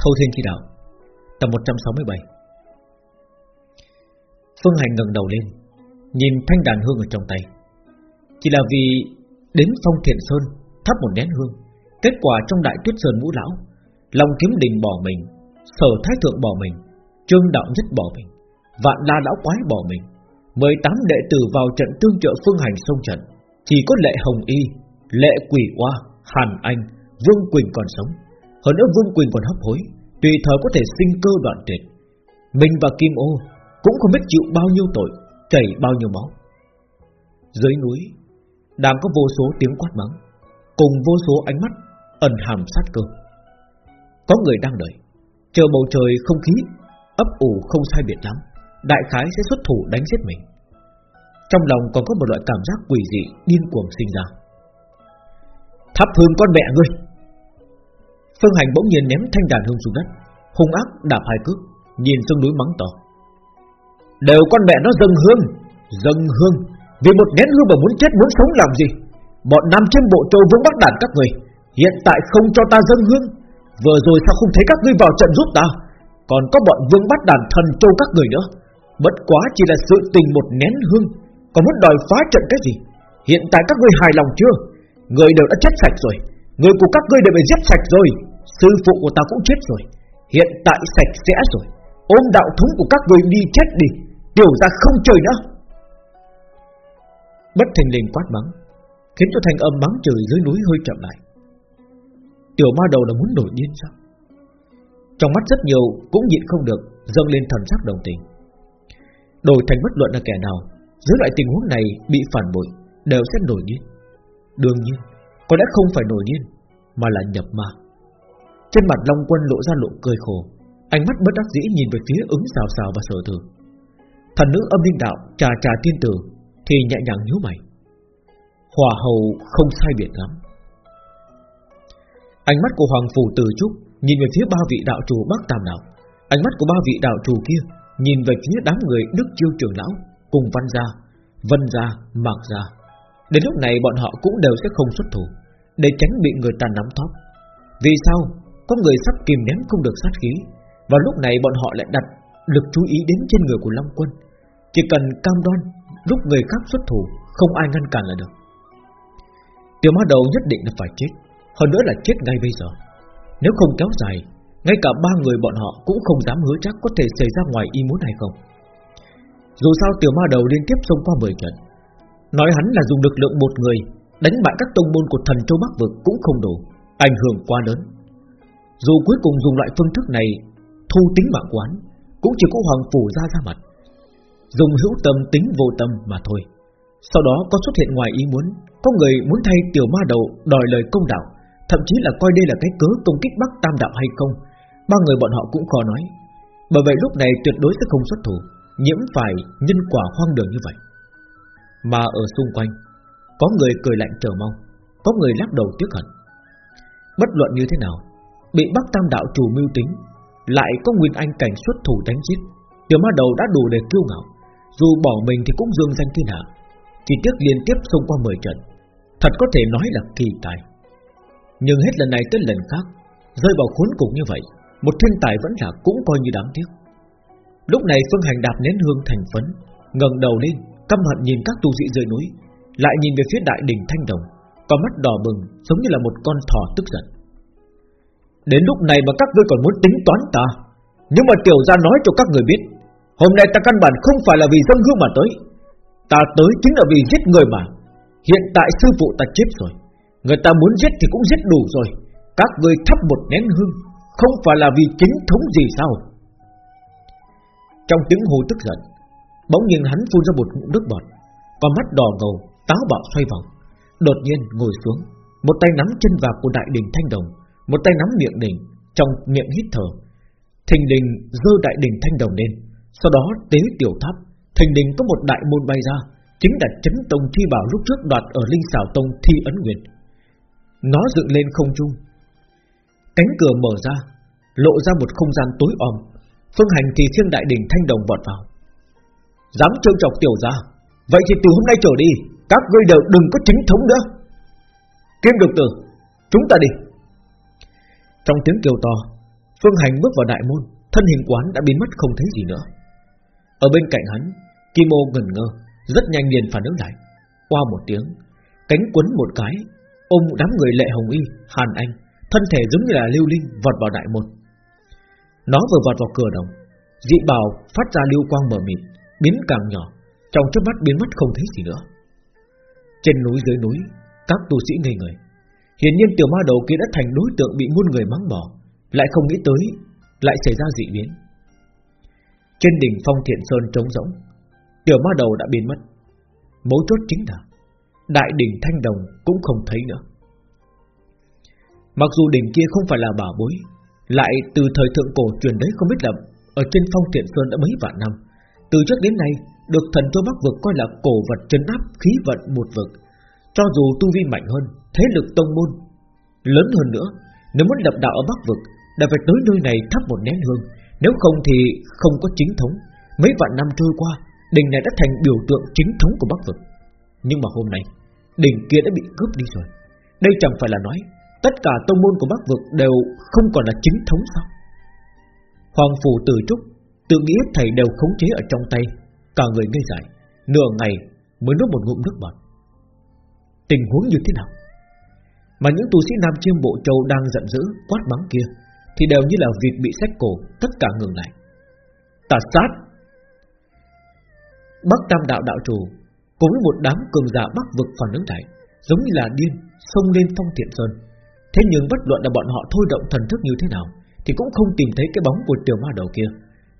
Thâu Thiên Chi Đạo, Tập 167 Phương Hành ngẩng đầu lên, Nhìn thanh đàn hương ở trong tay. Chỉ là vì Đến phong thiện sơn, Thắp một nén hương, Kết quả trong đại tuyết sơn ngũ lão, Long kiếm đình bỏ mình, Sở thái thượng bỏ mình, Trương đạo nhất bỏ mình, Vạn la lão quái bỏ mình. 18 đệ tử vào trận tương trợ phương hành sông trận, Chỉ có lệ hồng y, Lệ quỷ hoa Hàn anh, Vương Quỳnh còn sống. Hơn nữa Vương Quỳnh còn hấp hối, Tùy thời có thể sinh cơ đoạn tuyệt Mình và Kim Ô Cũng không biết chịu bao nhiêu tội, Chảy bao nhiêu máu. Dưới núi, Đang có vô số tiếng quát mắng, Cùng vô số ánh mắt Ẩn hàm sát cơ. Có người đang đợi, Chờ bầu trời không khí, Ấp ủ không sai biệt lắm, Đại khái sẽ xuất thủ đánh giết mình. Trong lòng còn có một loại cảm giác quỷ dị Điên cuồng sinh ra. Thắp hương con mẹ ngươi! Phương Hành bỗng nhiên ném thanh đàn hương xuống đất. Hung ác đạp hai cước, Nhìn xuống núi mắng to. Đều con mẹ nó dâng hương Dâng hương. Vì một nén hương mà muốn chết, muốn sống làm gì? Bọn nam trên bộ châu vương bắt đàn các người, Hiện tại không cho ta dâng hương. Vừa rồi sao không thấy các ngươi vào trận giúp ta? Còn có bọn vương bắt đàn thần châu các người nữa. Bất quá chỉ là sự tình một nén hương. Còn muốn đòi phá trận cái gì? Hiện tại các ngươi hài lòng chưa? Người đều đã chết sạch rồi, Người của các ngươi đều bị giết sạch rồi. Sư phụ của ta cũng chết rồi. Hiện tại sạch sẽ rồi. Ôm đạo thống của các người đi chết đi. Tiểu ra không chơi nữa. Bất thành liền quát mắng, Khiến cho thành âm mắng trời dưới núi hơi chậm lại. Tiểu ma đầu là muốn nổi điên sao? Trong mắt rất nhiều Cũng nhịn không được, Dâng lên thần sắc đồng tình. Đổi thành bất luận là kẻ nào, Dưới loại tình huống này bị phản bội, Đều sẽ nổi điên. Đương nhiên, Có lẽ không phải nổi điên, Mà là nhập ma. Trên mặt Long Quân lộ ra lộ cười khổ. Ánh mắt bất đắc dĩ nhìn về phía ứng xào xào và sở tử Thần nữ âm linh đạo trà trà tiên tử Thì nhẹ nhàng nhíu mày. Hòa hầu không sai biệt lắm. Ánh mắt của Hoàng Phủ từ Trúc Nhìn về phía ba vị đạo chủ Bắc Tam Đạo. Ánh mắt của ba vị đạo chủ kia Nhìn về phía đám người Đức Chiêu Trường Lão Cùng Văn Gia, Vân Gia, Mạc Gia. Đến lúc này bọn họ cũng đều sẽ không xuất thủ Để tránh bị người ta nắm thóp. Vì sao? Có người sắp kìm nén không được sát khí. Và lúc này bọn họ lại đặt Lực chú ý đến trên người của Long Quân. Chỉ cần cam đoan Lúc người khác xuất thủ Không ai ngăn cản là được. Tiểu ma đầu nhất định là phải chết Hơn nữa là chết ngay bây giờ. Nếu không kéo dài Ngay cả ba người bọn họ cũng không dám hứa chắc Có thể xảy ra ngoài ý muốn hay không. Dù sao tiểu ma đầu liên tiếp xông qua 10 trận Nói hắn là dùng lực lượng một người Đánh bại các tông môn của thần châu Bắc Vực Cũng không đủ, ảnh hưởng quá lớn. Dù cuối cùng dùng loại phương thức này, Thu tính mạng quán, Cũng chỉ có Hoàng Phủ ra ra mặt. Dùng hữu tâm tính vô tâm mà thôi. Sau đó có xuất hiện ngoài ý muốn, Có người muốn thay tiểu ma đầu Đòi lời công đạo, Thậm chí là coi đây là cái cớ công kích Bắc Tam Đạo hay không, Ba người bọn họ cũng khó nói. Bởi vậy lúc này tuyệt đối sẽ không xuất thủ, Nhiễm phải nhân quả hoang đường như vậy. Mà ở xung quanh, Có người cười lạnh chờ mong, Có người lắc đầu tiếc hận. Bất luận như thế nào Bị Bắc Tam Đạo chủ mưu tính Lại có Nguyên Anh cảnh xuất thủ đánh giết. Tiểu ma đầu đã đủ để kiêu ngạo Dù bỏ mình thì cũng dương danh thiên hạ. Chỉ tiếc liên tiếp xông qua 10 trận Thật có thể nói là kỳ tài. Nhưng hết lần này tới lần khác Rơi vào khốn cùng như vậy Một thiên tài vẫn là cũng coi như đáng tiếc. Lúc này Phương Hành đạp nén hương thành phấn ngẩng đầu lên căm hận nhìn các tu sĩ rơi núi, lại nhìn về phía đại đỉnh thanh đồng, con mắt đỏ bừng, giống như là một con thỏ tức giận. Đến lúc này mà các ngươi còn muốn tính toán ta, nhưng mà tiểu gia nói cho các người biết, hôm nay ta căn bản không phải là vì dân hương mà tới, ta tới chính là vì giết người mà. Hiện tại sư phụ ta chết rồi, người ta muốn giết thì cũng giết đủ rồi, các ngươi thắp một nén hương, không phải là vì chính thống gì sao? Trong tiếng hô tức giận Bỗng nhiên hắn phun ra một ngụm nước bọt Con mắt đỏ ngầu Táo bạo xoay vòng. Đột nhiên ngồi xuống Một tay nắm chân vạc của đại đình thanh đồng một tay nắm miệng đỉnh Trong miệng hít thở. Thình đình dơ đại đỉnh thanh đồng lên. Sau đó tế tiểu tháp, Thình đình có một đại môn bay ra, Chính là chấn tông thi bảo lúc trước đoạt Ở linh xảo tông thi ấn nguyệt. Nó dựng lên không trung. Cánh cửa mở ra, Lộ ra một không gian tối om. Phương hành thì thiên đại đỉnh thanh đồng vọt vào. Dám trêu chọc tiểu gia, Vậy thì từ hôm nay trở đi, Các ngươi đều đừng có chính thống nữa. Kim độc tử, Chúng ta đi. Trong tiếng kêu to, Phương Hành bước vào đại môn, Thân hình quán đã biến mất không thấy gì nữa. Ở bên cạnh hắn, Kim ô ngẩn ngơ, Rất nhanh liền phản ứng lại. Qua một tiếng, Cánh quấn một cái, Ôm đám người lệ hồng y, Hàn Anh, Thân thể giống như là lưu linh vọt vào đại môn. Nó vừa vọt vào cửa đồng, Dị bào phát ra lưu quang mở mịt, Biến càng nhỏ, Trong chớp mắt biến mất không thấy gì nữa. Trên núi dưới núi, Các tu sĩ ngây người. Hiển nhiên tiểu ma đầu kia đã thành đối tượng bị muôn người mắng bỏ, Lại không nghĩ tới, Lại xảy ra dị biến. Trên đỉnh phong thiện sơn trống rỗng, Tiểu ma đầu đã biến mất. Mấu chốt chính là, Đại đỉnh thanh đồng cũng không thấy nữa. Mặc dù đỉnh kia không phải là bảo bối, Lại từ thời thượng cổ truyền đấy không biết là Ở trên phong thiện sơn đã mấy vạn năm, Từ trước đến nay Được thần châu Bắc vực coi là cổ vật chân áp khí vận một vực. Cho dù tu vi mạnh hơn, Thế lực tông môn, Lớn hơn nữa, Nếu muốn lập đạo ở Bắc vực, Đã phải tới nơi này thắp một nén hương. Nếu không thì không có chính thống. Mấy vạn năm trôi qua Đỉnh này đã thành biểu tượng chính thống của Bắc vực. Nhưng mà hôm nay Đỉnh kia đã bị cướp đi rồi. Đây chẳng phải là nói, Tất cả tông môn của Bắc vực đều không còn là chính thống sao? Hoàng phủ từ trúc Tự nghĩ thầy đều khống chế ở trong tay, Cả người ngây dại, Nửa ngày mới nuốt một ngụm nước bọt. Tình huống như thế nào? Mà những tu sĩ Nam Chiêm Bộ Châu đang giận dữ, Quát mắng kia, Thì đều như là việc bị sách cổ, Tất cả ngừng lại. Tà sát! Bắc Tam Đạo Đạo Chủ Cùng với một đám cường giả Bắc vực phản ứng lại, Giống như là điên, Xông lên phong thiện sơn. Thế nhưng bất luận là bọn họ thôi động thần thức như thế nào, Thì cũng không tìm thấy cái bóng của tiểu ma đầu kia.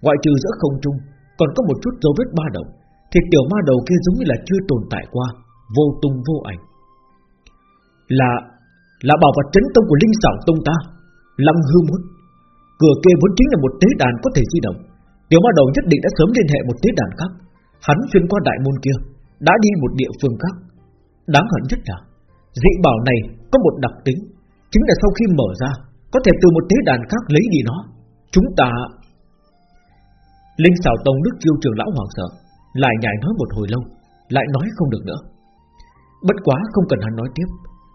Ngoại trừ giữa không trung, Còn có một chút dấu vết ba động, Thì tiểu ma đầu kia giống như là chưa tồn tại qua, Vô tung vô ảnh. Là Là bảo vật chấn tông của linh xảo tông ta, Lăng hư muốn. Cửa kia vốn chính là một tế đàn có thể di động. Tiểu ma đầu nhất định đã sớm liên hệ một tế đàn khác. Hắn xuyên qua đại môn kia, Đã đi một địa phương khác. Đáng hận nhất là, Dị bảo này có một đặc tính, Chính là sau khi mở ra, Có thể từ một tế đàn khác lấy đi nó. Chúng ta, Linh xảo tông đức chiêu trường lão hoàng sợ, Lại nhảy nói một hồi lâu, Lại nói không được nữa. Bất quá không cần hắn nói tiếp.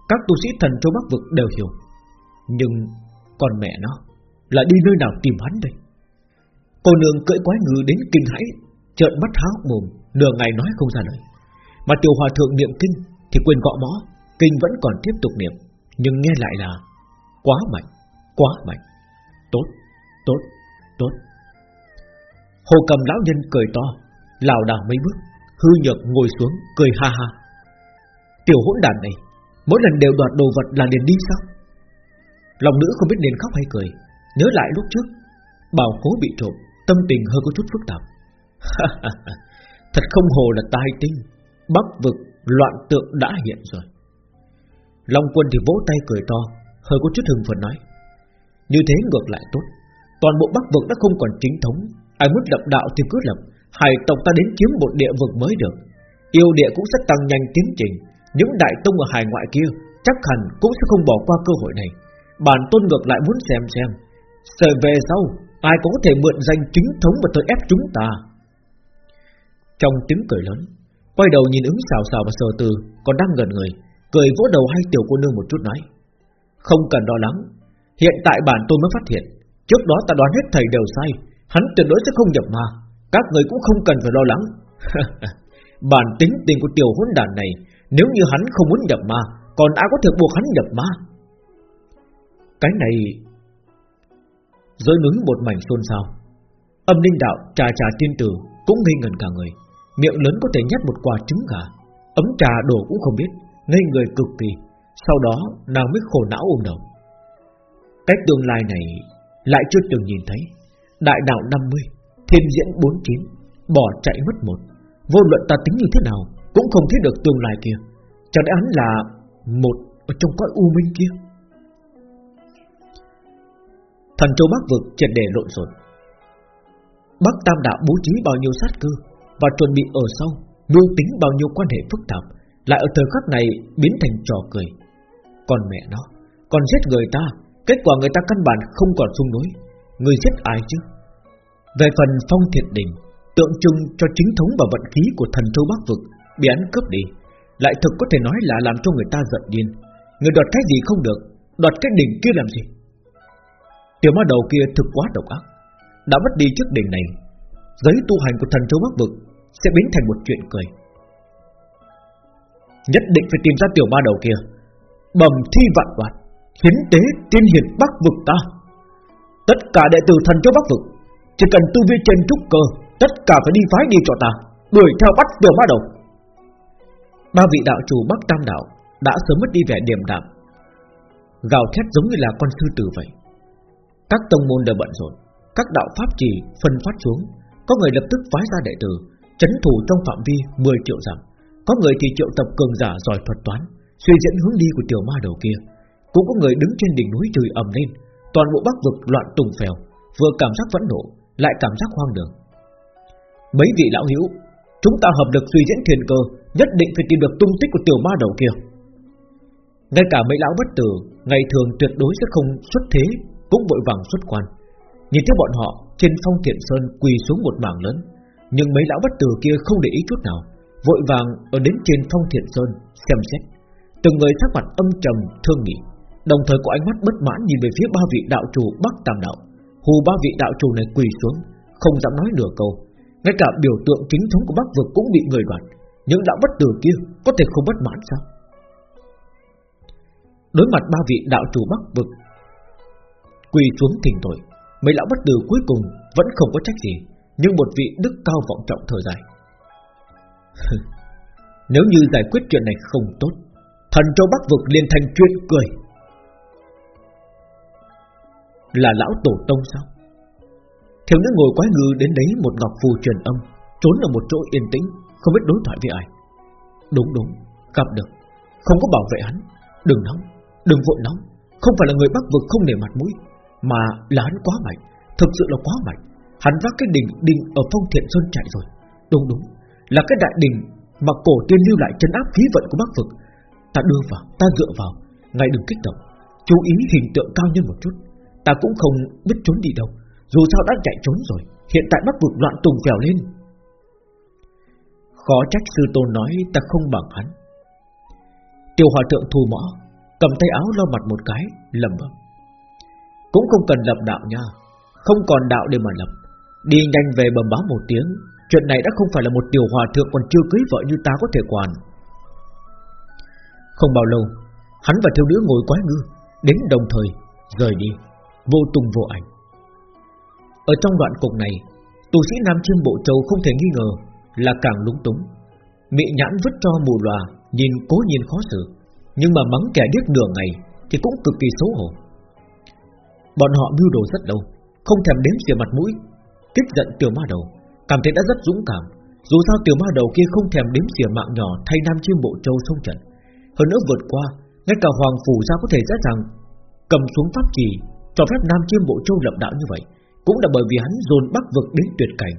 Các tu sĩ thần châu Bắc vực đều hiểu. Nhưng còn mẹ nó Là đi nơi nào tìm hắn đây? Cô nương cưỡi quái ngư đến kinh hãi Trợn mắt há mồm Nửa ngày nói không ra lời. Mà tiểu hòa thượng niệm kinh Thì quên gõ mõ Kinh vẫn còn tiếp tục niệm. Nhưng nghe lại là Quá mạnh, quá mạnh. Tốt, tốt, tốt. Hồ cầm lão nhân cười to lảo đảo mấy bước Hư nhược ngồi xuống cười ha ha. Tiểu hỗn đàn này Mỗi lần đều đoạt đồ vật là liền đi sao? Lòng nữ không biết nên khóc hay cười, Nhớ lại lúc trước, Bảo khố bị trộm, Tâm tình hơi có chút phức tạp. Thật không hồ là tai tinh Bắc vực, loạn tượng đã hiện rồi. Long quân thì vỗ tay cười to, Hơi có chút hưng phấn nói, Như thế ngược lại tốt, Toàn bộ Bắc vực đã không còn chính thống, Ai muốn lập đạo thì cứ lập Hải tộc ta đến chiếm một địa vực mới được, Yêu địa cũng sẽ tăng nhanh tiến trình những đại tông ở hải ngoại kia Chắc hẳn cũng sẽ không bỏ qua cơ hội này. Bản tôn ngược lại muốn xem xem, Sợ về sau, Ai có thể mượn danh chính thống Mà tới ép chúng ta. Trong tiếng cười lớn, Quay đầu nhìn ứng xào xào và sờ từ, Còn đang gần người, Cười vỗ đầu hai tiểu cô nương một chút nói, Không cần lo lắng, Hiện tại bản tôn mới phát hiện, Trước đó ta đoán hết thầy đều sai, Hắn tuyệt đối sẽ không nhập ma, Các người cũng không cần phải lo lắng. Bản tính tình của tiểu hỗn đàn này nếu như hắn không muốn nhập ma, Còn ai có thể buộc hắn nhập ma? Cái này rơi núi một mảnh xôn xao. Âm linh đạo trà trà tiên tử Cũng ngây ngần cả người, Miệng lớn có thể nhét một quả trứng gà. Ấm trà đổ cũng không biết, Ngây người cực kỳ, Sau đó nàng mới khổ não ôm đầu. Cách tương lai này Lại chưa từng nhìn thấy. Đại đạo 50 Thiên diễn 49 Bỏ chạy mất một. Vô luận ta tính như thế nào cũng không thấy được tương lai kia. Chẳng lẽ hắn là Một ở trong cõi u minh kia? Thần châu Bắc vực triệt đề lộn xộn. Bắc Tam Đạo bố trí bao nhiêu sát cơ Và chuẩn bị ở sau Mưu tính bao nhiêu quan hệ phức tạp, Lại ở thời khắc này biến thành trò cười. Còn mẹ nó, Còn giết người ta, Kết quả người ta căn bản không còn xung đối. Người giết ai chứ? Về phần phong thiệt đình Tượng trưng cho chính thống và vận khí của thần châu Bắc Vực Bị án cướp đi, Lại thực có thể nói là làm cho người ta giận điên. Người đoạt cái gì không được, Đoạt cái đỉnh kia làm gì? Tiểu ma đầu kia thực quá độc ác, Đã mất đi chiếc đỉnh này, Giấy tu hành của thần châu Bắc Vực Sẽ biến thành một chuyện cười. Nhất định phải tìm ra tiểu ma đầu kia. Bầm thi vạn đoạt, Hiến tế tiên hiển Bắc Vực ta. Tất cả đệ tử thần châu Bắc Vực, Chỉ cần tu vi trên trúc cơ, Tất cả phải đi phái đi cho ta, Đuổi theo bắt tiểu ma đầu. Ba vị đạo chủ Bắc Tam Đạo Đã sớm mất đi vẻ điềm đạm. Gào thét giống như là con sư tử vậy. Các tông môn đều bận rộn, Các đạo pháp trì phân phát xuống. Có người lập tức phái ra đệ tử, Chấn thủ trong phạm vi 10 triệu dặm. Có người thì triệu tập cường giả giỏi thuật toán, Suy diễn hướng đi của tiểu ma đầu kia. Cũng có người đứng trên đỉnh núi trời ầm lên. Toàn bộ bắc vực loạn tùng phèo, Vừa cảm giác vẫn nộ, Lại cảm giác hoang đường. Mấy vị lão hữu Chúng ta hợp lực suy diễn thiên cơ, Nhất định phải tìm được tung tích của tiểu ma đầu kia. Ngay cả mấy lão bất tử, Ngày thường tuyệt đối sẽ không xuất thế, Cũng vội vàng xuất quan. Nhìn thấy bọn họ, trên phong thiện sơn Quỳ xuống một mảng lớn, Nhưng mấy lão bất tử kia không để ý chút nào, Vội vàng ở đến trên phong thiện sơn Xem xét. Từng người sắc mặt âm trầm, thương nghị, Đồng thời có ánh mắt bất mãn nhìn về phía ba vị đạo chủ Bắc Tam Đạo. Hù ba vị đạo chủ này quỳ xuống, Không dám nói nửa câu ngay cả biểu tượng chính thống của Bắc Vực cũng bị người đoạt. Những đạo bất tử kia Có thể không bất mãn sao? Đối mặt ba vị đạo chủ Bắc Vực, Quỳ xuống thỉnh tội, Mấy lão bất tử cuối cùng Vẫn không có trách gì, Nhưng một vị đức cao vọng trọng thở dài. Nếu như giải quyết chuyện này không tốt, Thần châu Bắc Vực liền thành chuyện cười. Là lão tổ tông sao? Thiếu nữ ngồi quái ngư đến đấy một ngọc phù truyền âm Trốn ở một chỗ yên tĩnh Không biết đối thoại với ai. Đúng đúng, gặp được. Không có bảo vệ hắn. Đừng nóng, đừng vội nóng. Không phải là người Bắc Vực không để mặt mũi Mà là hắn quá mạnh Thực sự là quá mạnh. Hắn vác cái đỉnh đỉnh ở phong thiện sơn chạy rồi. Đúng đúng, là cái đại đỉnh Mà cổ tiên lưu lại chân áp khí vận của Bắc Vực. Ta đưa vào, ta dựa vào Ngài đừng kích động. Chú ý hình tượng cao nhân một chút. Ta cũng không biết trốn đi đâu. Dù sao đã chạy trốn rồi, Hiện tại bắt buộc loạn tùng vèo lên. Khó trách sư tôn nói ta không bằng hắn. Tiểu hòa thượng thù mõ, Cầm tay áo lau mặt một cái lầm bầm Cũng không cần lập đạo nha, Không còn đạo để mà lập. Đi nhanh về bầm báo một tiếng, Chuyện này đã không phải là một tiểu hòa thượng còn chưa cưới vợ như ta có thể quản. Không bao lâu, Hắn và thiếu nữ ngồi quái ngư, Đến đồng thời, rời đi. Vô tung vô ảnh. Ở trong đoạn cục này tù sĩ Nam Chiêm Bộ Châu không thể nghi ngờ Là càng lúng túng. Mị nhãn vứt cho mù lòa Nhìn cố nhìn khó xử Nhưng mà mắng kẻ điếc nửa ngày Thì cũng cực kỳ xấu hổ. Bọn họ mưu đồ rất đâu, Không thèm đếm xìa mặt mũi Kích giận tiểu ma đầu Cảm thấy đã rất dũng cảm. Dù sao tiểu ma đầu kia không thèm đếm xìa mạng nhỏ Thay Nam Chiêm Bộ Châu sông trận. Hơn nữa vượt qua Ngay cả Hoàng Phủ ra có thể dễ dàng Cầm xuống pháp trì Cho phép Nam Chiêm Bộ Châu lập đạo như vậy. Cũng là bởi vì hắn dồn bắc vực đến tuyệt cảnh,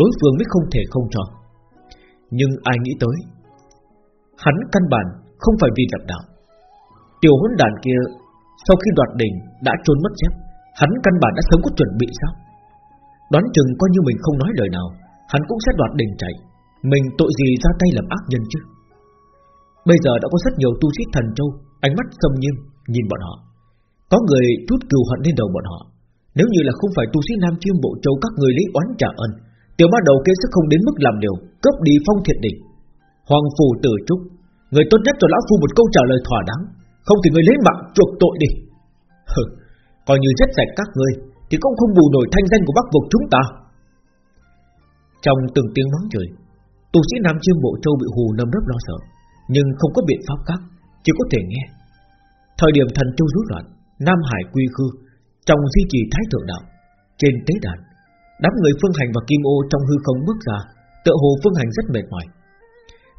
Đối phương mới không thể không cho. Nhưng ai nghĩ tới, Hắn căn bản không phải vì lập đạo. Tiểu hỗn đàn kia, Sau khi đoạt đỉnh đã trốn mất dép Hắn căn bản đã sớm có chuẩn bị sao? Đoán chừng coi như mình không nói lời nào, Hắn cũng sẽ đoạt đỉnh chạy. Mình tội gì ra tay làm ác nhân chứ? Bây giờ đã có rất nhiều tu sĩ thần châu, Ánh mắt sâm nghiêm, nhìn bọn họ. Có người chút cừu hận lên đầu bọn họ. Nếu như là không phải tu sĩ Nam Chiêm Bộ Châu Các người lấy oán trả ân Tiểu ma đầu kia sẽ không đến mức làm điều Cướp đi phong thiệt đỉnh Hoàng phù tử trúc Người tốt nhất cho lão phu một câu trả lời thỏa đáng Không thì người lấy mạng chuộc tội đi. Hừ, coi như giết sạch các ngươi Thì cũng không bù nổi thanh danh của bắc vực chúng ta. Trong từng tiếng mắng trời Tu sĩ Nam Chiêm Bộ Châu bị hù nâm rớp lo sợ Nhưng không có biện pháp khác Chỉ có thể nghe. Thời điểm thần châu rút loạn Nam Hải quy khư trong duy trì thái thượng đạo, Trên tế đàn, Đám người Phương Hành và Kim Ô trong hư không bước ra, Tựa hồ Phương Hành rất mệt mỏi.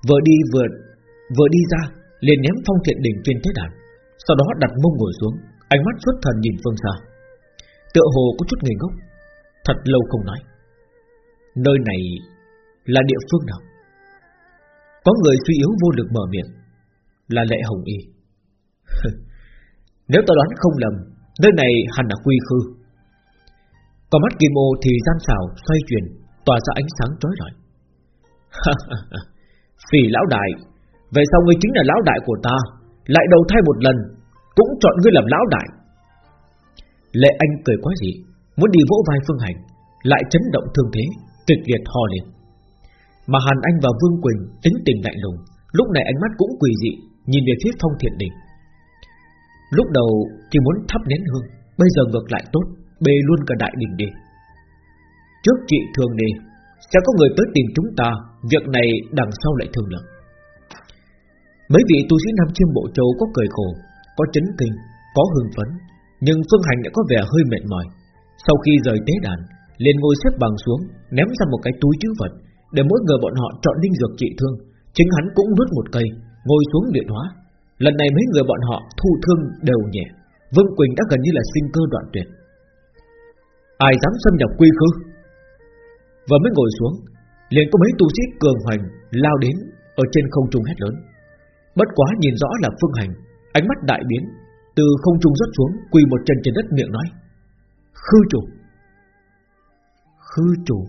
Vừa đi vừa Vừa đi ra, liền ném phong thiện đỉnh trên tế đàn, Sau đó đặt mông ngồi xuống, Ánh mắt xuất thần nhìn phương xa. Tựa hồ có chút ngây ngốc, Thật lâu không nói. Nơi này là địa phương nào? Có người suy yếu vô lực mở miệng, Là lệ hồng y. Nếu ta đoán không lầm Nơi này hẳn là quy khư. Còn mắt kim ô thì gian xảo, xoay chuyển, Tỏa ra ánh sáng chói lọi. Phỉ lão đại, Về sau ngươi chính là lão đại của ta, Lại đầu thai một lần, Cũng chọn ngươi làm lão đại. Lệ Anh cười quá dị, Muốn đi vỗ vai Phương Hành, Lại chấn động thương thế, Kịch liệt ho lên. Mà Hàn Anh và Vương Quỳnh tính tình lạnh lùng, Lúc này ánh mắt cũng quỳ dị, Nhìn về phía phong thiện đình. Lúc đầu chỉ muốn thắp nén hương, Bây giờ ngược lại tốt, Bê luôn cả đại đình đi. Trước chị thường đi Sẽ có người tới tìm chúng ta, Việc này đằng sau lại thường lực Mấy vị tu sĩ Nam Chiêm Bộ Châu có cười khổ, Có chấn kinh, Có hưng phấn, Nhưng Phương Hành đã có vẻ hơi mệt mỏi. Sau khi rời tế đàn, liền ngồi xếp bằng xuống, Ném ra một cái túi chữ vật, Để mỗi người bọn họ chọn linh dược trị thương, Chính hắn cũng nuốt một cây, Ngồi xuống luyện hóa. Lần này mấy người bọn họ thu thương đều nhẹ. Vương Quỳnh đã gần như là sinh cơ đoạn tuyệt. Ai dám xâm nhập quy khư? Vừa mới ngồi xuống, liền có mấy tu sĩ cường hoành Lao đến ở trên không trung hét lớn. Bất quá nhìn rõ là phương hành, Ánh mắt đại biến, Từ không trung rớt xuống, Quỳ một chân trên đất miệng nói, Khư chủ. Khư chủ?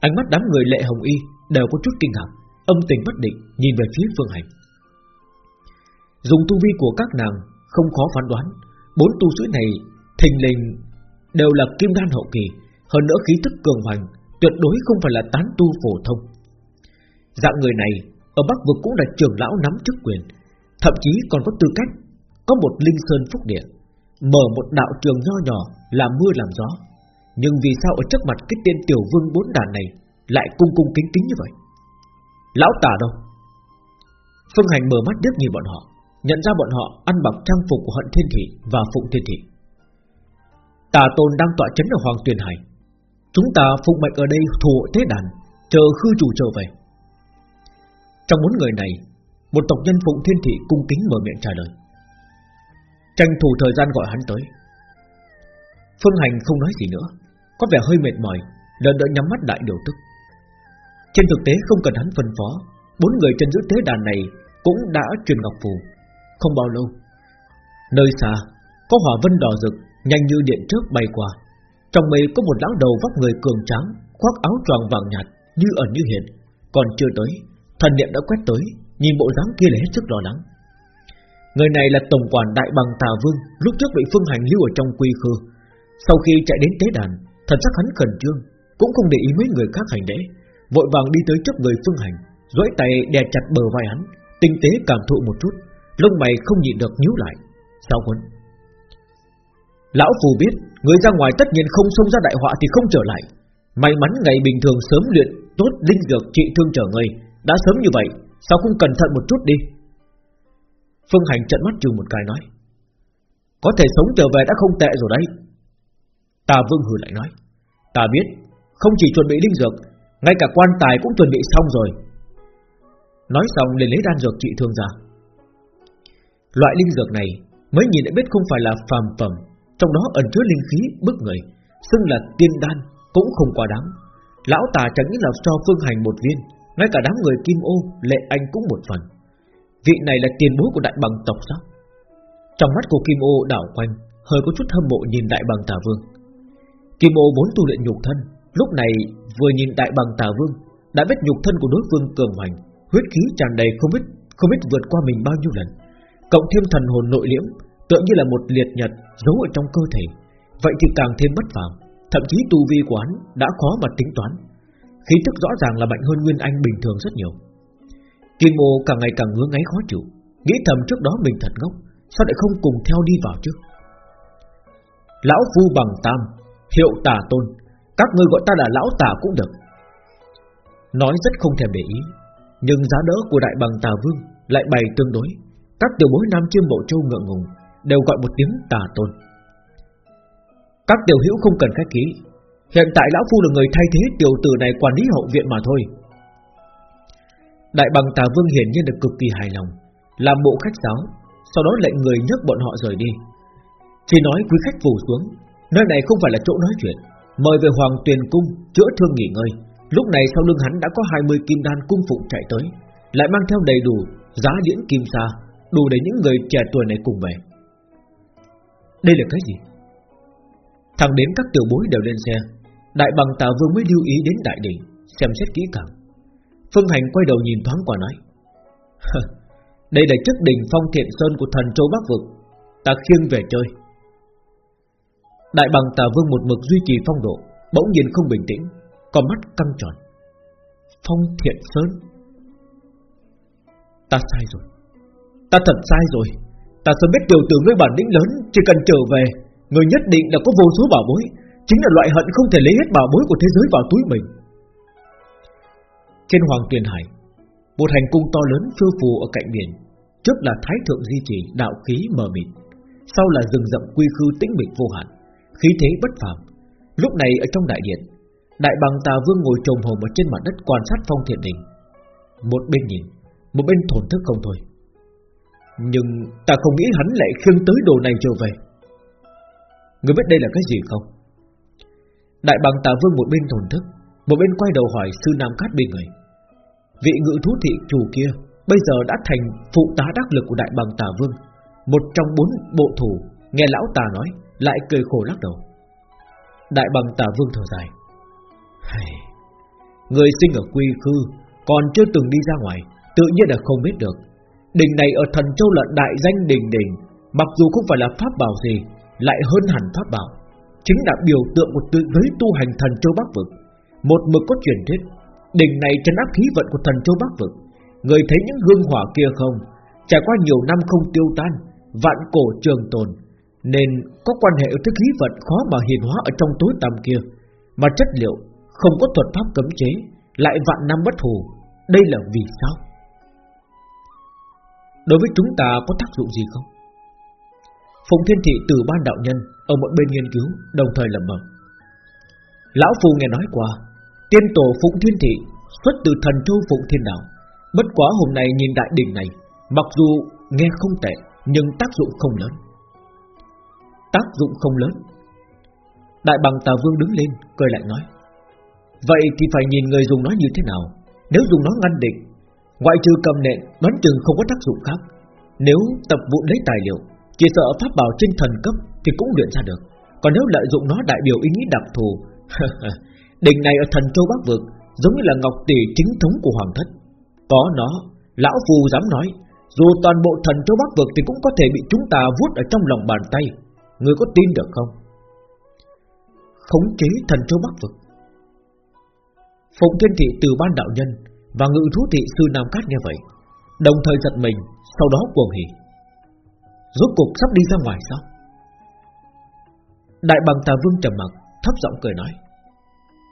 Ánh mắt đám người lệ hồng y Đều có chút kinh ngạc, Âm tình bất định, nhìn về phía phương hành. Dùng tu vi của các nàng, Không khó phán đoán. Bốn tu sĩ này, thình lình, Đều là kim đan hậu kỳ. Hơn nữa khí tức cường hoành, Tuyệt đối không phải là tán tu phổ thông. Dạng người này, Ở Bắc Vực cũng là trưởng lão nắm chức quyền. Thậm chí còn có tư cách, Có một linh sơn phúc địa. Mở một đạo trường nho nhỏ, Làm mưa làm gió. Nhưng vì sao ở trước mặt cái tên tiểu vương bốn đàn này Lại cung cung kính kính như vậy? Lão tả đâu? Phương Hành mở mắt đứt nhìn bọn họ. Nhận ra bọn họ ăn mặc trang phục của hận thiên thị Và phụng thiên thị. Tà tôn đang tọa chấn ở Hoàng Tuyền Hải. Chúng ta phụng mệnh ở đây thủ thế đàn, Chờ khư chủ trở về. Trong bốn người này, Một tộc nhân phụng thiên thị cung kính mở miệng trả lời. Tranh thủ thời gian gọi hắn tới. Phương Hành không nói gì nữa, Có vẻ hơi mệt mỏi Lần đỡ nhắm mắt đại điều tức. Trên thực tế không cần hắn phân phó, Bốn người trên giữ thế đàn này Cũng đã truyền ngọc phù. Không bao lâu. Nơi xa, Có hỏa vân đỏ rực, Nhanh như điện trước bay qua. Trong mây có một lão đầu vóc người cường tráng, Khoác áo choàng vàng nhạt, Như ẩn như hiện. Còn chưa tới, Thần niệm đã quét tới, Nhìn bộ dáng kia là hết sức lo lắng. Người này là tổng quản đại bằng tà vương, Lúc trước bị phương hành lưu ở trong quy khư. Sau khi chạy đến tế đàn, Thần sắc hắn khẩn trương, Cũng không để ý mấy người khác hành lễ. Vội vàng đi tới trước người phương hành, duỗi tay đè chặt bờ vai hắn, Tinh tế cảm thụ một chút. Lông mày không nhịn được nhíu lại. Sao huấn Lão phù biết, Người ra ngoài tất nhiên không xông ra đại họa thì không trở lại. May mắn ngày bình thường sớm luyện, Tốt linh dược trị thương trở người. Đã sớm như vậy, Sao không cẩn thận một chút đi? Phương Hành trận mắt chừng một cái nói. Có thể sống trở về đã không tệ rồi đấy. Tà Vương hừ lại nói. Ta biết, Không chỉ chuẩn bị linh dược, Ngay cả quan tài cũng chuẩn bị xong rồi. Nói xong liền lấy đan dược trị thương ra. Loại linh dược này Mới nhìn đã biết không phải là phàm phẩm, Trong đó ẩn chứa linh khí bức người, Xưng là tiên đan cũng không quá đáng. Lão tà chẳng những là cho phương hành một viên, Ngay cả đám người kim ô, Lệ anh cũng một phần. Vị này là tiền bối của đại bằng tộc sao? Trong mắt của kim ô đảo quanh, Hơi có chút hâm mộ nhìn đại bằng tà vương. Kim ô muốn tu luyện nhục thân, Lúc này vừa nhìn đại bằng tà vương, Đã biết nhục thân của đối phương cường hoành, Huyết khí tràn đầy không biết Không biết vượt qua mình bao nhiêu lần. Cộng thêm thần hồn nội liễm, Tựa như là một liệt nhật giấu ở trong cơ thể. Vậy thì càng thêm bất phàm, Thậm chí tu vi của hắn đã khó mà tính toán. Khí tức rõ ràng là mạnh hơn Nguyên Anh bình thường rất nhiều. Kim Mô càng ngày càng ngứa ngáy khó chịu, Nghĩ thầm trước đó mình thật ngốc, Sao lại không cùng theo đi vào chứ? Lão Phu bằng tam, Hiệu tà tôn, Các ngươi gọi ta là lão tà cũng được. Nói rất không thèm để ý, Nhưng giá đỡ của đại bằng tà vương Lại bày tương đối. Các tiểu bối nam chiêm bộ châu ngượng ngùng, Đều gọi một tiếng tà tôn. Các tiểu hữu không cần khách khí, Hiện tại lão phu là người thay thế tiểu tử này quản lý hậu viện mà thôi. Đại bằng tà vương hiển nhiên được cực kỳ hài lòng, Làm bộ khách sáo, Sau đó lệnh người nhấc bọn họ rời đi. Chỉ nói quý khách phủ xuống, Nơi này không phải là chỗ nói chuyện, Mời về Hoàng Tuyền Cung chữa thương nghỉ ngơi. Lúc này sau lưng hắn đã có 20 kim đan cung phụng chạy tới, Lại mang theo đầy đủ Giá diễn kim sa. Đủ để những người trẻ tuổi này cùng về. Đây là cái gì? Thằng đến các tiểu bối đều lên xe. Đại bằng tà vương mới lưu ý đến đại đỉnh, Xem xét kỹ càng. Phương Hành quay đầu nhìn thoáng qua nói Đây là chức đỉnh phong thiện sơn của thần châu Bắc Vực. Ta khiêng về chơi. Đại bằng tà vương một mực duy trì phong độ, Bỗng nhiên không bình tĩnh, Con mắt căng tròn. Phong thiện sơn? Ta sai rồi. Ta thật sai rồi. Ta sớm biết tiểu tử ngươi bản lĩnh lớn, Chỉ cần trở về, Người nhất định là có vô số bảo bối, Chính là loại hận không thể lấy hết bảo bối của thế giới vào túi mình. Trên Hoàng Tuyền Hải, Một hành cung to lớn phiêu phù ở cạnh biển Trước là Thái Thượng Di Trì, đạo khí mờ mịt, Sau là rừng rậm quy khư tĩnh mịch vô hạn, Khí thế bất phàm. Lúc này ở trong đại điện, Đại bằng tà vương ngồi trồm hồn ở trên mặt đất quan sát phong thiện đình Một bên nhìn, Một bên thổn thức không thôi. Nhưng ta không nghĩ hắn lại khiêng tới đồ này trở về. Người biết đây là cái gì không? Đại bằng tà vương một bên thổn thức, Một bên quay đầu hỏi sư Nam Cát bên người Vị ngự thú thị chủ kia Bây giờ đã thành phụ tá đắc lực của đại bằng tà vương. Một trong bốn bộ thủ, Nghe lão tà nói, Lại cười khổ lắc đầu. Đại bằng tà vương thở dài. Người sinh ở quy khư, Còn chưa từng đi ra ngoài, Tự nhiên là không biết được. Đình này ở thần châu là đại danh đình đình, Mặc dù không phải là pháp bảo gì, Lại hơn hẳn pháp bảo. Chính là biểu tượng của tự giới tu hành thần châu Bắc Vực. Một mực có truyền thuyết, Đình này trấn áp khí vận của thần châu Bắc Vực. Người thấy những hương hỏa kia không? Trải qua nhiều năm không tiêu tan, Vạn cổ trường tồn, Nên có quan hệ với khí vận khó mà hiền hóa ở trong tối tăm kia. Mà chất liệu không có thuật pháp cấm chế, Lại vạn năm bất hủ. Đây là vì sao? Đối với chúng ta có tác dụng gì không? Phụng Thiên Thị từ ban đạo nhân Ở một bên nghiên cứu, Đồng thời lẩm bẩm. Lão Phu nghe nói qua, Tiên tổ Phụng Thiên Thị Xuất từ thần châu Phụng Thiên Đạo. Bất quá hôm nay nhìn đại đỉnh này, Mặc dù nghe không tệ, Nhưng tác dụng không lớn. Tác dụng không lớn? Đại bằng tà vương đứng lên, Cười lại nói, Vậy thì phải nhìn người dùng nó như thế nào? Nếu dùng nó ngăn địch Ngoại trừ cầm nện, đoán chừng không có tác dụng khác. Nếu tập vụ lấy tài liệu, Chỉ sợ pháp bảo trên thần cấp Thì cũng luyện ra được. Còn nếu lợi dụng nó đại biểu ý nghĩ đặc thù, Đỉnh này ở thần châu Bắc Vực, Giống như là ngọc tỷ chính thống của Hoàng thất. Có nó, Lão Phù dám nói, Dù toàn bộ thần châu Bắc Vực Thì cũng có thể bị chúng ta vuốt ở trong lòng bàn tay. Người có tin được không? Khống chế thần châu Bắc Vực. Phụng Thiên Thị từ ban đạo nhân và ngự thú thị sư Nam Cát nghe vậy Đồng thời giật mình Sau đó cuồng hỉ. Rốt cục sắp đi ra ngoài sao? Đại bằng tà vương trầm mặc Thấp giọng cười nói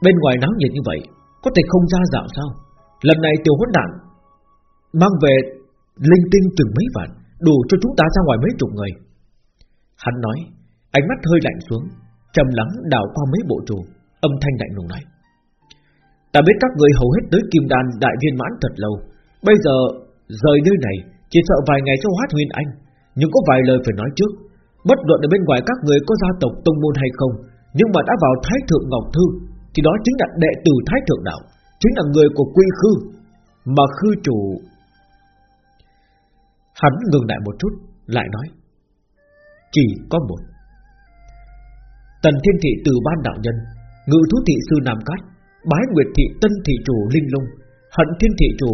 Bên ngoài náo nhiệt như vậy Có thể không ra dạo sao? Lần này tiểu hỗn đạn Mang về linh tinh từng mấy vạn Đủ cho chúng ta ra ngoài mấy chục người. Hắn nói Ánh mắt hơi lạnh xuống trầm lắng đảo qua mấy bộ trù, Âm thanh lạnh lùng nói Ta biết các người hầu hết tới kim đan đại viên mãn thật lâu. Bây giờ, rời nơi này, Chỉ sợ vài ngày sau hoát nguyên anh. Nhưng có vài lời phải nói trước. Bất luận ở bên ngoài các người có gia tộc tông môn hay không, Nhưng mà đã vào Thái Thượng Ngọc Thư, Thì đó chính là đệ tử Thái Thượng Đạo, Chính là người của Quy Khư. Mà Khư chủ Hắn ngừng lại một chút, Lại nói, Chỉ có một. Tần Thiên Thị từ ban đạo nhân, Ngự thú thị sư Nam Cát Bái Nguyệt Thị Tân Thị Chủ Linh Lung, Hận Thiên Thị Chủ,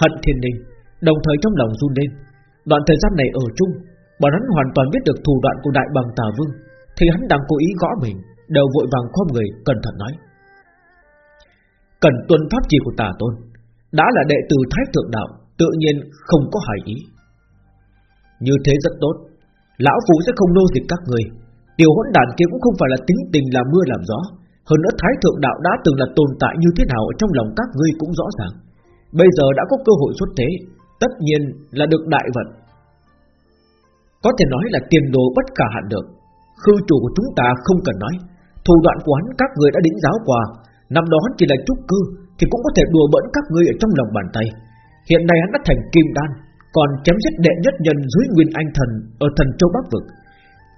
Hận Thiên Ninh Đồng thời trong lòng run lên. Đoạn thời gian này ở chung, Bọn hắn hoàn toàn biết được thủ đoạn của Đại Bằng Tà Vương, Thì hắn đang cố ý gõ mình, Đều vội vàng khom người, cẩn thận nói. Cần tuân pháp chỉ của tà tôn, Đã là đệ tử Thái Thượng Đạo, Tự nhiên không có hài ý. Như thế rất tốt, Lão phụ sẽ không nô dịch các người Tiểu hỗn đàn kia cũng không phải là tính tình làm mưa làm gió hơn nữa Thái Thượng Đạo đã từng là tồn tại như thế nào ở trong lòng các ngươi cũng rõ ràng. Bây giờ đã có cơ hội xuất thế, Tất nhiên là được đại vận. Có thể nói là tiền đồ bất cả hạn được. Khư chủ của chúng ta không cần nói. Thủ đoạn của hắn các người đã đính giáo qua. Năm đó hắn chỉ là trúc cư, Thì cũng có thể đùa bỡn các ngươi ở trong lòng bàn tay. Hiện nay hắn đã thành kim đan, Còn chém giết đệ nhất nhân dưới nguyên anh thần Ở thần châu Bắc Vực.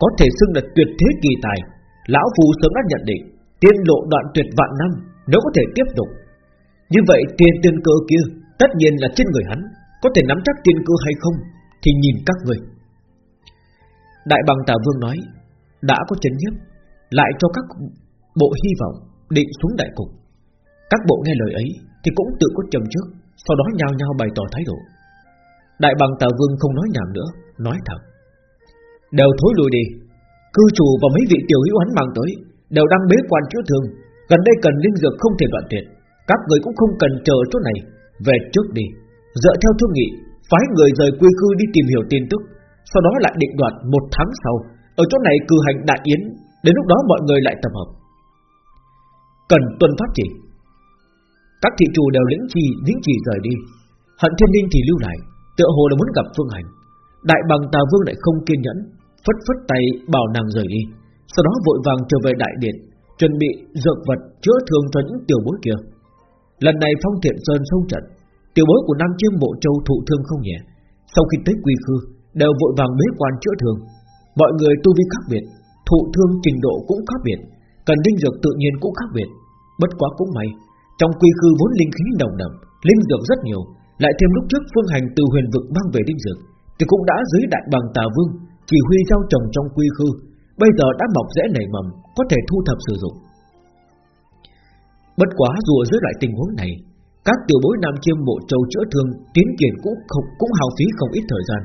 Có thể xưng là tuyệt thế kỳ tài. Lão Phù sớm đã nhận định Tiên lộ đoạn tuyệt vạn năm, Nếu có thể tiếp tục. Như vậy tiền tiên cơ kia, Tất nhiên là trên người hắn, Có thể nắm chắc tiên cơ hay không, Thì nhìn các người. Đại bằng tà vương nói, Đã có chấn nhiếp, Lại cho các bộ hy vọng Định xuống đại cục. Các bộ nghe lời ấy Thì cũng tự có chầm trước, Sau đó nhao nhao bày tỏ thái độ. Đại bằng tà vương không nói nhảm nữa, Nói thẳng, Đều thối lùi đi, Cư chủ và mấy vị tiểu hữu hắn mang tới Đều đang bế quan chữa thương. Gần đây cần linh dược không thể đoạn tuyệt. Các người cũng không cần chờ chỗ này. Về trước đi. Dựa theo thương nghị, Phái người rời quy cư đi tìm hiểu tin tức. Sau đó lại định đoạt một tháng sau. Ở chỗ này cử hành đại yến. Đến lúc đó mọi người lại tập hợp. Cần tuân pháp chỉ. Các thị chủ đều lĩnh chỉ Lĩnh chỉ rời đi. Hận thiên linh thì lưu lại, Tựa hồ là muốn gặp Phương Hành. Đại bằng tà vương lại không kiên nhẫn, Phất phất tay bảo nàng rời đi. Sau đó vội vàng trở về đại điện, Chuẩn bị dược vật chữa thương cho những tiểu bối kia. Lần này phong thiện sơn sông trận, Tiểu bối của Nam Chiêm Bộ Châu thụ thương không nhẹ. Sau khi tới quy khư, Đều vội vàng bế quan chữa thương. Mọi người tu vi khác biệt, Thụ thương trình độ cũng khác biệt, Cần linh dược tự nhiên cũng khác biệt. Bất quá cũng may, Trong quy khư vốn linh khí nồng đậm, Linh dược rất nhiều, Lại thêm lúc trước phương hành từ huyền vực mang về linh dược, Thì cũng đã dưới đại bằng tà vương, Chỉ huy giao trồng trong quy khư. Bây giờ đã mọc rễ nảy mầm Có thể thu thập sử dụng Bất quá dù ở dưới loại tình huống này các tiểu bối Nam Chiêm Bộ Châu chữa thương tiến triển cũng không cũng hao phí không ít thời gian.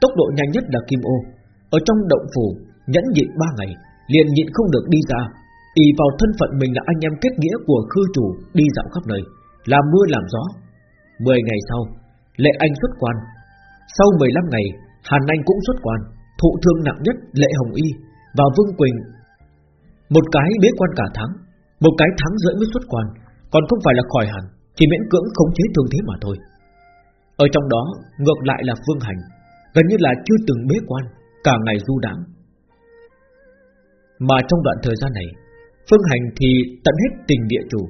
Tốc độ nhanh nhất là Kim Ô. Ở trong động phủ nhẫn nhịn ba ngày, liền nhịn không được đi ra, ỷ vào thân phận mình là anh em kết nghĩa của khư chủ đi dạo khắp nơi, làm mưa làm gió. Mười ngày sau, Lệ Anh xuất quan. Sau 15 ngày, Hàn Anh cũng xuất quan, thụ thương nặng nhất Lệ Hồng Y và Vương Quỳnh. Một cái bế quan cả tháng, một cái tháng rưỡi mới xuất quan, còn không phải là khỏi hẳn. Chỉ miễn cưỡng khống chế thương thế mà thôi Ở trong đó ngược lại là vương Hành Gần như là chưa từng bế quan Cả ngày du đãng Mà trong đoạn thời gian này Phương Hành thì tận hết tình địa chủ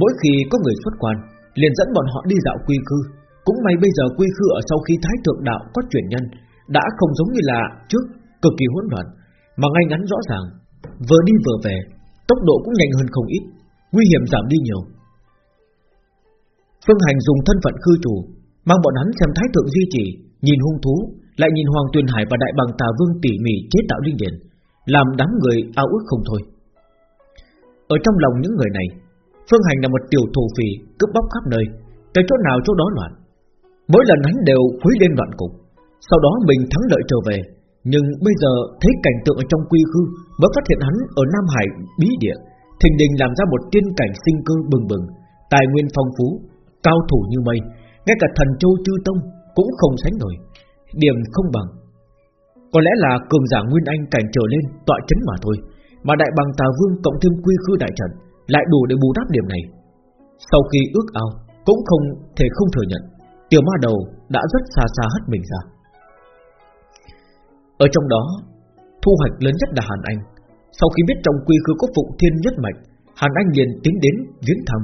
Mỗi khi có người xuất quan Liền dẫn bọn họ đi dạo quy cư Cũng may bây giờ quy cư ở sau khi Thái Thượng Đạo có chuyển nhân Đã không giống như là trước Cực kỳ hỗn loạn mà ngay ngắn rõ ràng. Vừa đi vừa về, Tốc độ cũng nhanh hơn không ít, Nguy hiểm giảm đi nhiều. Phương Hành dùng thân phận khư chủ Mang bọn hắn xem thái thượng di chỉ, Nhìn hung thú, Lại nhìn Hoàng Tuyền Hải và Đại Bằng Tà Vương tỉ mỉ chế tạo linh điển, Làm đám người ao ước không thôi. Ở trong lòng những người này, Phương Hành là một tiểu thù phì Cướp bóc khắp nơi, Tới chỗ nào chỗ đó loạn. Mỗi lần hắn đều khuấy lên loạn cục, Sau đó mình thắng lợi trở về nhưng bây giờ thấy cảnh tượng ở trong quy khư Mới phát hiện hắn ở Nam Hải bí địa, Thình đình làm ra một tiên cảnh sinh cơ bừng bừng, Tài nguyên phong phú, Cao thủ như mây, Ngay cả thần châu chư tông Cũng không sánh nổi, Điểm không bằng. Có lẽ là cường giả Nguyên Anh cảnh trở lên Tọa chấn mà thôi, Mà đại bằng tà vương cộng thêm quy khư đại trận Lại đủ để bù đắp điểm này. Sau khi ước ao, Cũng không thể không thừa nhận, Tiểu ma đầu đã rất xa xa hất mình ra. Ở trong đó Thu hoạch lớn nhất là Hàn Anh Sau khi biết trong quy khư có phụng thiên nhất mạch Hàn Anh liền tiến đến viếng thăm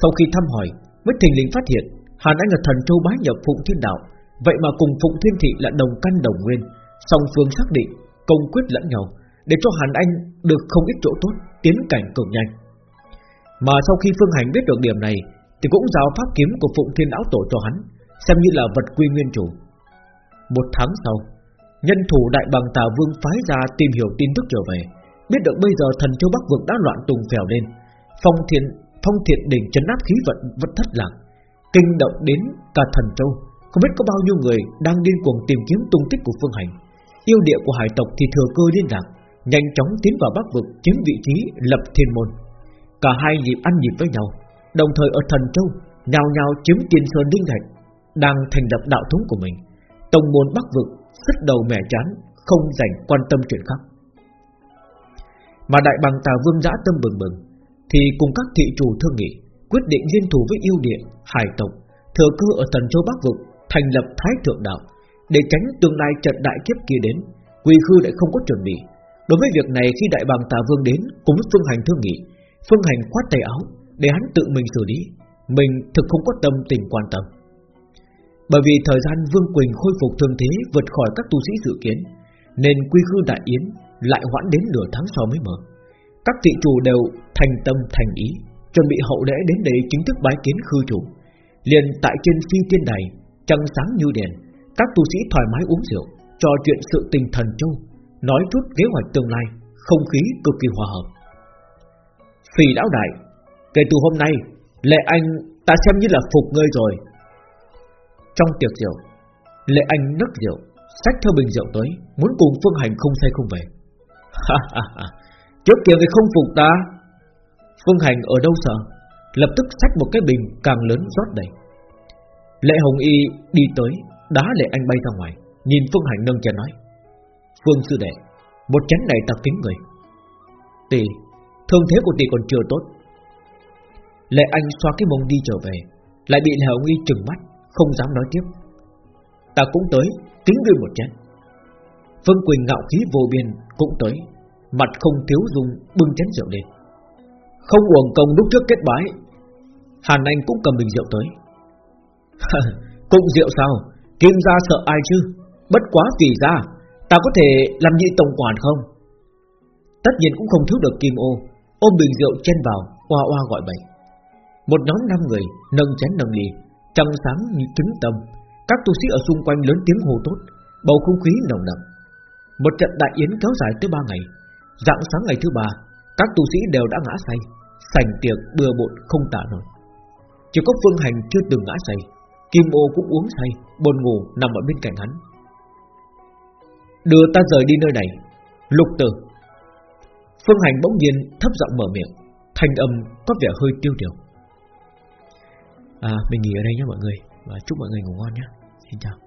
Sau khi thăm hỏi mới thình lình phát hiện Hàn Anh là thần châu bái nhập Phụng Thiên Đạo, vậy mà cùng Phụng Thiên Thị là đồng căn đồng nguyên, song phương xác định công quyết lẫn nhau, để cho Hàn Anh được không ít chỗ tốt, tiến cảnh cực nhanh. Mà sau khi Phương Hành biết được điểm này, thì cũng giao pháp kiếm của Phụng Thiên Lão Tổ cho hắn, xem như là vật quy nguyên chủ. Một tháng sau, nhân thủ đại bằng Tà Vương phái ra tìm hiểu tin tức trở về, biết được bây giờ thần châu Bắc vực đã loạn tùng phèo lên, phong thiện Phong thiện đỉnh chấn áp khí vận vật thất lạc. Kinh động đến cả thần châu. Không biết có bao nhiêu người đang điên cuồng tìm kiếm tung tích của phương hành. Yêu địa của hải tộc thì thừa cơ liên lạc Nhanh chóng tiến vào bắc vực chiếm vị trí lập thiên môn. Cả hai nhịp ăn nhịp với nhau Đồng thời ở thần châu Nhào nhào chiếm tiền sơn đinh thạch Đang thành lập đạo thống của mình. Tông môn bắc vực Sức đầu mẻ chán Không dành quan tâm chuyện khác Mà đại bằng tà vương giã tâm bừng bừng thì cùng các thị chủ thương nghị quyết định liên thủ với yêu địa, hải tộc, thừa cư ở thần châu Bắc vực thành lập Thái thượng đạo để tránh tương lai trận đại kiếp kia đến. Quy khư lại không có chuẩn bị. Đối với việc này khi đại bàng tà vương đến cùng với phương hành thương nghị, phương hành khoát tay áo để hắn tự mình xử lý. Mình thực không có tâm tình quan tâm. Bởi vì thời gian Vương Quỳnh khôi phục thương thế vượt khỏi các tu sĩ dự kiến, nên quy khư đại yến lại hoãn đến nửa tháng sau mới mở. Các thị chủ đều thành tâm thành ý Chuẩn bị hậu lễ đến đây chính thức bái kiến khư chủ. Liền tại trên phi tiên đài Trăng sáng như đèn Các tu sĩ thoải mái uống rượu Trò chuyện sự tình thần châu Nói chút kế hoạch tương lai Không khí cực kỳ hòa hợp. Phì lão đại Kể từ hôm nay Lệ anh ta xem như là phục ngươi rồi. Trong tiệc rượu, Lệ anh nấc rượu, Xách theo bình rượu tới, Muốn cùng phương hành không say không về. Trước kia người không phục ta. Phương Hành ở đâu sợ? Lập tức xách một cái bình càng lớn rót đầy. Lệ Hồng Y đi tới, Đá lệ anh bay ra ngoài, Nhìn Phương Hành nâng chén nói. Phương sư đệ, Một chén này ta kính người. Tỷ Thương thế của tỷ còn chưa tốt. Lệ anh xoa cái mông đi trở về, Lại bị Lệ Hồng Y trừng mắt. Không dám nói tiếp. Ta cũng tới, Kính ngươi một chén Phương Quỳnh ngạo khí vô biên, cũng tới. Mặt không thiếu dung, bưng chén rượu lên. Không uổng công lúc trước kết bái. Hàn Anh cũng cầm bình rượu tới. Cũng rượu sao? Kim gia sợ ai chứ? Bất quá kỳ gia, Ta có thể làm nhị tổng quản không? Tất nhiên cũng không thiếu được Kim ô. Ôm bình rượu chen vào, Oa oa gọi bậy. Một nhóm năm người nâng chén nâng ly. Trăng sáng như trứng tâm Các tu sĩ ở xung quanh lớn tiếng hô tốt Bầu không khí nồng nặc Một trận đại yến kéo dài tới ba ngày. Dạng sáng ngày thứ ba, Các tu sĩ đều đã ngã say, Sành tiệc bừa bộn không tả nổi. Chỉ có Phương Hành chưa từng ngã say, Kim ô cũng uống say, buồn ngủ nằm ở bên cạnh hắn. Đưa ta rời đi nơi này, Lục tử. Phương Hành bỗng nhiên thấp giọng mở miệng, Thanh âm có vẻ hơi tiêu điều. À mình nghỉ ở đây nhé mọi người. Và chúc mọi người ngủ ngon nhé. Xin chào.